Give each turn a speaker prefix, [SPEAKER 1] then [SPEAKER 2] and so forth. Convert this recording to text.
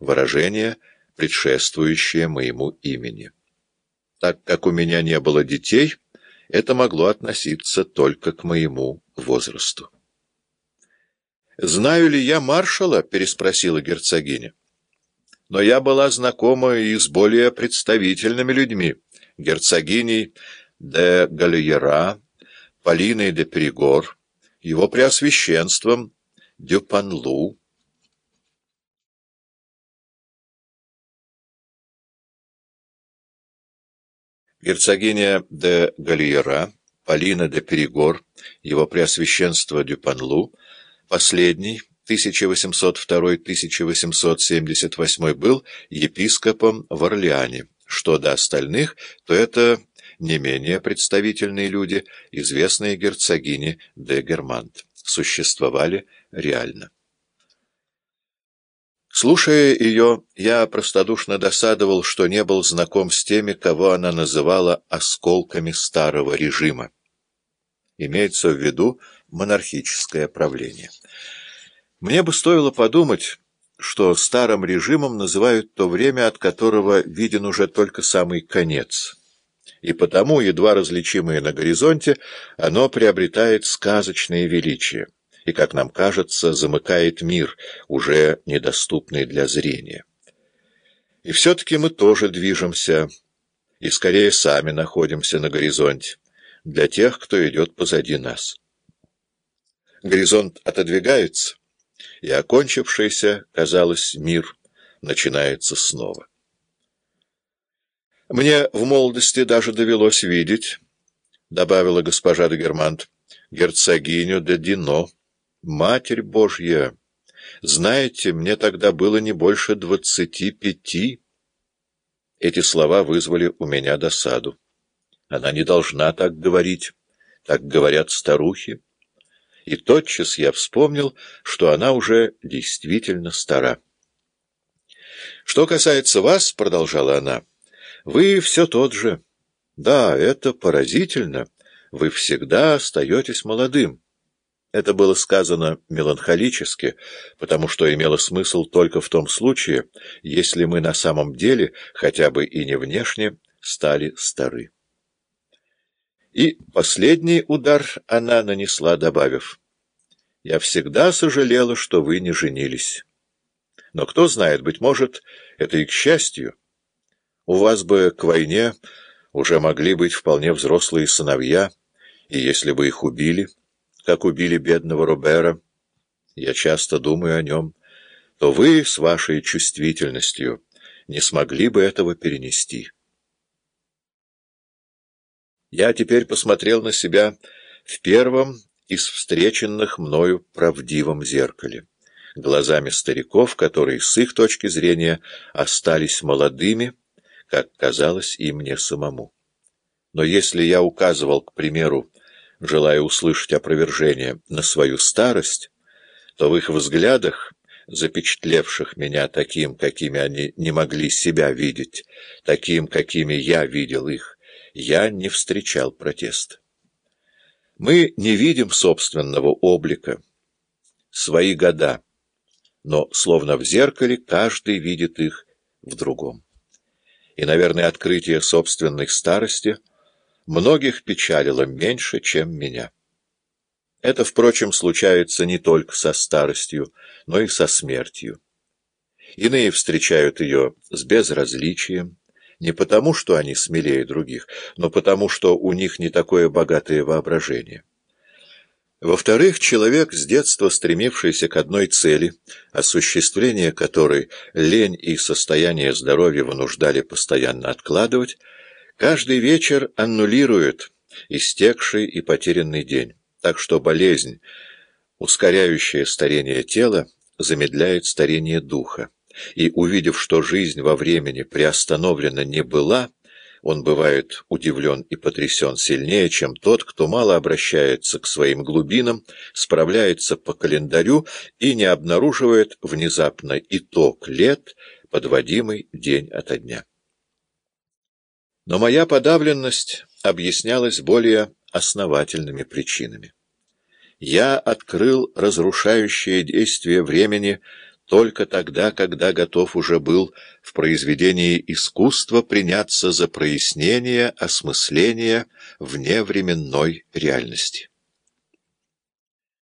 [SPEAKER 1] выражение, предшествующее моему имени. Так как у меня не было детей, это могло относиться только к моему возрасту. «Знаю ли я маршала?» — переспросила герцогиня. «Но я была знакома и с более представительными людьми, герцогиней де Галиера, Полиной де Перегор, его преосвященством Дюпанлу». Герцогиня де Галиера, Полина де Перегор, его преосвященство Дюпанлу — Последний, 1802-1878, был епископом в Орлеане. Что до остальных, то это не менее представительные люди, известные герцогини де Германт, существовали реально. Слушая ее, я простодушно досадовал, что не был знаком с теми, кого она называла «осколками старого режима». Имеется в виду монархическое правление. Мне бы стоило подумать, что старым режимом называют то время, от которого виден уже только самый конец. И потому, едва различимое на горизонте, оно приобретает сказочное величие и, как нам кажется, замыкает мир, уже недоступный для зрения. И все-таки мы тоже движемся, и скорее сами находимся на горизонте, для тех, кто идет позади нас. Горизонт отодвигается, и окончившийся, казалось, мир начинается снова. «Мне в молодости даже довелось видеть», — добавила госпожа де Германт, — «герцогиню де Дино, Матерь Божья! Знаете, мне тогда было не больше двадцати пяти». Эти слова вызвали у меня досаду. Она не должна так говорить, так говорят старухи и тотчас я вспомнил, что она уже действительно стара. «Что касается вас, — продолжала она, — вы все тот же. Да, это поразительно. Вы всегда остаетесь молодым». Это было сказано меланхолически, потому что имело смысл только в том случае, если мы на самом деле, хотя бы и не внешне, стали стары. И последний удар она нанесла, добавив, «Я всегда сожалела, что вы не женились. Но кто знает, быть может, это и к счастью. У вас бы к войне уже могли быть вполне взрослые сыновья, и если бы их убили, как убили бедного Робера, я часто думаю о нем, то вы с вашей чувствительностью не смогли бы этого перенести». Я теперь посмотрел на себя в первом из встреченных мною правдивом зеркале, глазами стариков, которые с их точки зрения остались молодыми, как казалось и мне самому. Но если я указывал, к примеру, желая услышать опровержение на свою старость, то в их взглядах, запечатлевших меня таким, какими они не могли себя видеть, таким, какими я видел их, я не встречал протеста. Мы не видим собственного облика, свои года, но, словно в зеркале, каждый видит их в другом. И, наверное, открытие собственной старости многих печалило меньше, чем меня. Это, впрочем, случается не только со старостью, но и со смертью. Иные встречают ее с безразличием, не потому, что они смелее других, но потому, что у них не такое богатое воображение. Во-вторых, человек, с детства стремившийся к одной цели, осуществление которой лень и состояние здоровья вынуждали постоянно откладывать, каждый вечер аннулирует истекший и потерянный день, так что болезнь, ускоряющая старение тела, замедляет старение духа и, увидев, что жизнь во времени приостановлена не была, он бывает удивлен и потрясен сильнее, чем тот, кто мало обращается к своим глубинам, справляется по календарю и не обнаруживает внезапно итог лет, подводимый день ото дня. Но моя подавленность объяснялась более основательными причинами. Я открыл разрушающее действие времени только тогда, когда готов уже был в произведении искусства приняться за прояснение осмысления вневременной реальности.